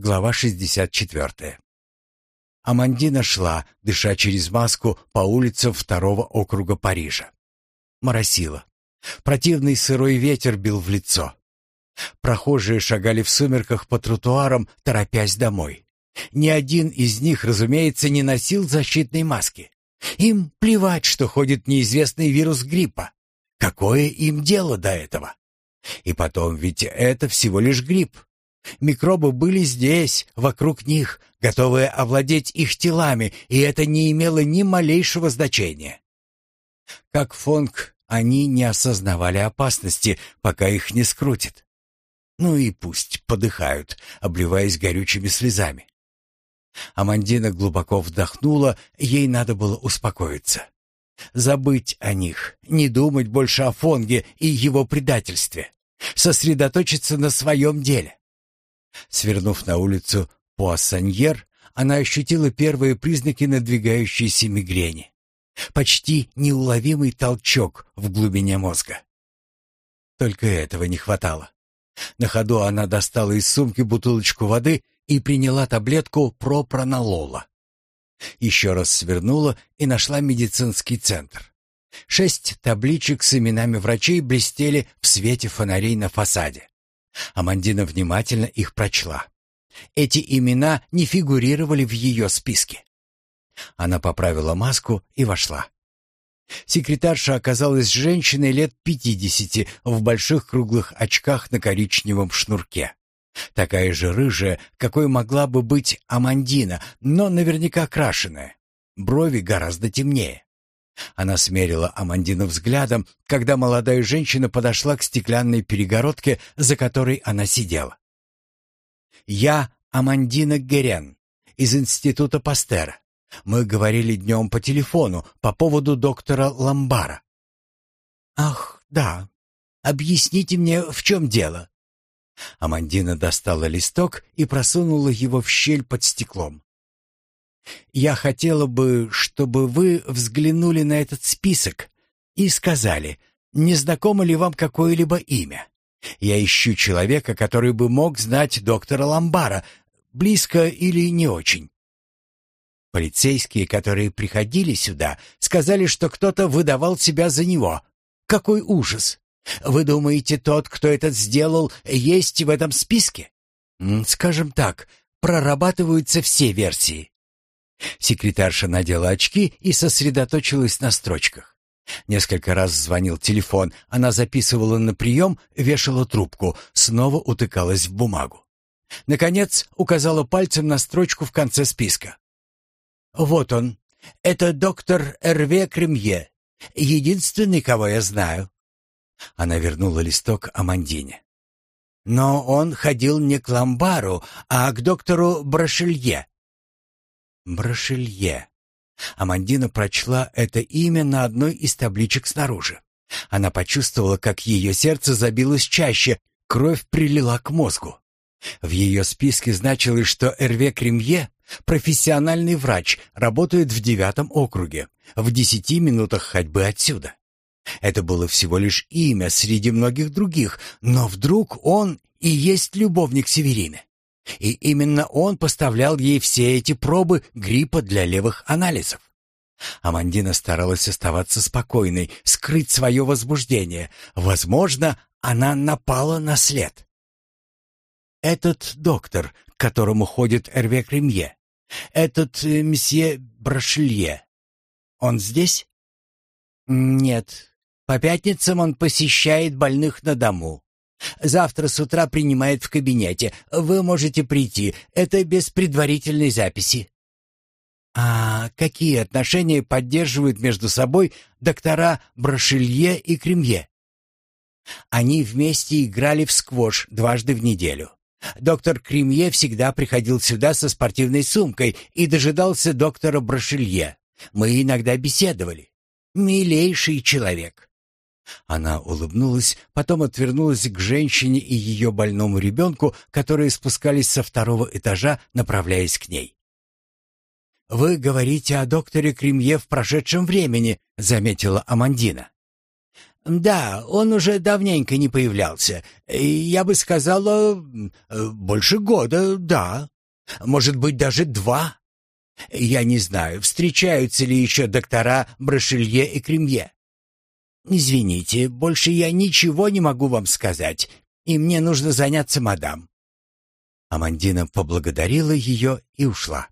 Глава 64. Амандина шла, дыша через маску по улицам второго округа Парижа. Моросило. Противный сырой ветер бил в лицо. Прохожие шагали в сумерках по тротуарам, торопясь домой. Ни один из них, разумеется, не носил защитной маски. Им плевать, что ходит неизвестный вирус гриппа. Какое им дело до этого? И потом, ведь это всего лишь грипп. Микробы были здесь, вокруг них, готовые овладеть их телами, и это не имело ни малейшего значения. Как Фонг, они не осознавали опасности, пока их не скрутит. Ну и пусть подыхают, обливаясь горючими слезами. Амандина глубоко вдохнула, ей надо было успокоиться. Забыть о них, не думать больше о Фонге и его предательстве. Сосредоточиться на своем деле. Свернув на улицу Пуассаньер, она ощутила первые признаки надвигающейся мигрени. Почти неуловимый толчок в глубине мозга. Только этого не хватало. На ходу она достала из сумки бутылочку воды и приняла таблетку пропронолола. Еще раз свернула и нашла медицинский центр. Шесть табличек с именами врачей блестели в свете фонарей на фасаде. Амандина внимательно их прочла. Эти имена не фигурировали в ее списке. Она поправила маску и вошла. Секретарша оказалась женщиной лет пятидесяти в больших круглых очках на коричневом шнурке. Такая же рыжая, какой могла бы быть Амандина, но наверняка крашеная. Брови гораздо темнее. Она смерила Амандину взглядом, когда молодая женщина подошла к стеклянной перегородке, за которой она сидела. «Я Амандина Герен из Института Пастера. Мы говорили днем по телефону по поводу доктора Ламбара». «Ах, да. Объясните мне, в чем дело?» Амандина достала листок и просунула его в щель под стеклом. «Я хотела бы, чтобы вы взглянули на этот список и сказали, не знакомо ли вам какое-либо имя. Я ищу человека, который бы мог знать доктора Ламбара, близко или не очень». Полицейские, которые приходили сюда, сказали, что кто-то выдавал себя за него. Какой ужас! Вы думаете, тот, кто это сделал, есть в этом списке? Скажем так, прорабатываются все версии. Секретарша надела очки и сосредоточилась на строчках. Несколько раз звонил телефон, она записывала на прием, вешала трубку, снова утыкалась в бумагу. Наконец, указала пальцем на строчку в конце списка. «Вот он. Это доктор Эрве Кремье. Единственный, кого я знаю. Она вернула листок Амандине. Но он ходил не к Ламбару, а к доктору Брашелье. Брашелье. Амандина прочла это имя на одной из табличек снаружи. Она почувствовала, как ее сердце забилось чаще, кровь прилила к мозгу. В ее списке значилось, что Эрве Кремье, профессиональный врач, работает в девятом округе, в десяти минутах ходьбы отсюда. Это было всего лишь имя среди многих других, но вдруг он и есть любовник Северины. И именно он поставлял ей все эти пробы гриппа для левых анализов. Амандина старалась оставаться спокойной, скрыть свое возбуждение. Возможно, она напала на след. Этот доктор, к которому ходит Эрве Кремье, этот э, месье Брашелье, он здесь? Нет, по пятницам он посещает больных на дому. Завтра с утра принимает в кабинете. Вы можете прийти. Это без предварительной записи. А какие отношения поддерживают между собой доктора Брошелье и Кремье? Они вместе играли в сквош дважды в неделю. Доктор Кремье всегда приходил сюда со спортивной сумкой и дожидался доктора Брошелье. Мы иногда беседовали. Милейший человек. Она улыбнулась, потом отвернулась к женщине и ее больному ребенку, которые спускались со второго этажа, направляясь к ней. «Вы говорите о докторе Кремье в прошедшем времени», — заметила Амандина. «Да, он уже давненько не появлялся. Я бы сказала, больше года, да. Может быть, даже два. Я не знаю, встречаются ли еще доктора Брошелье и Кремье. Извините, больше я ничего не могу вам сказать, и мне нужно заняться мадам». Амандина поблагодарила ее и ушла.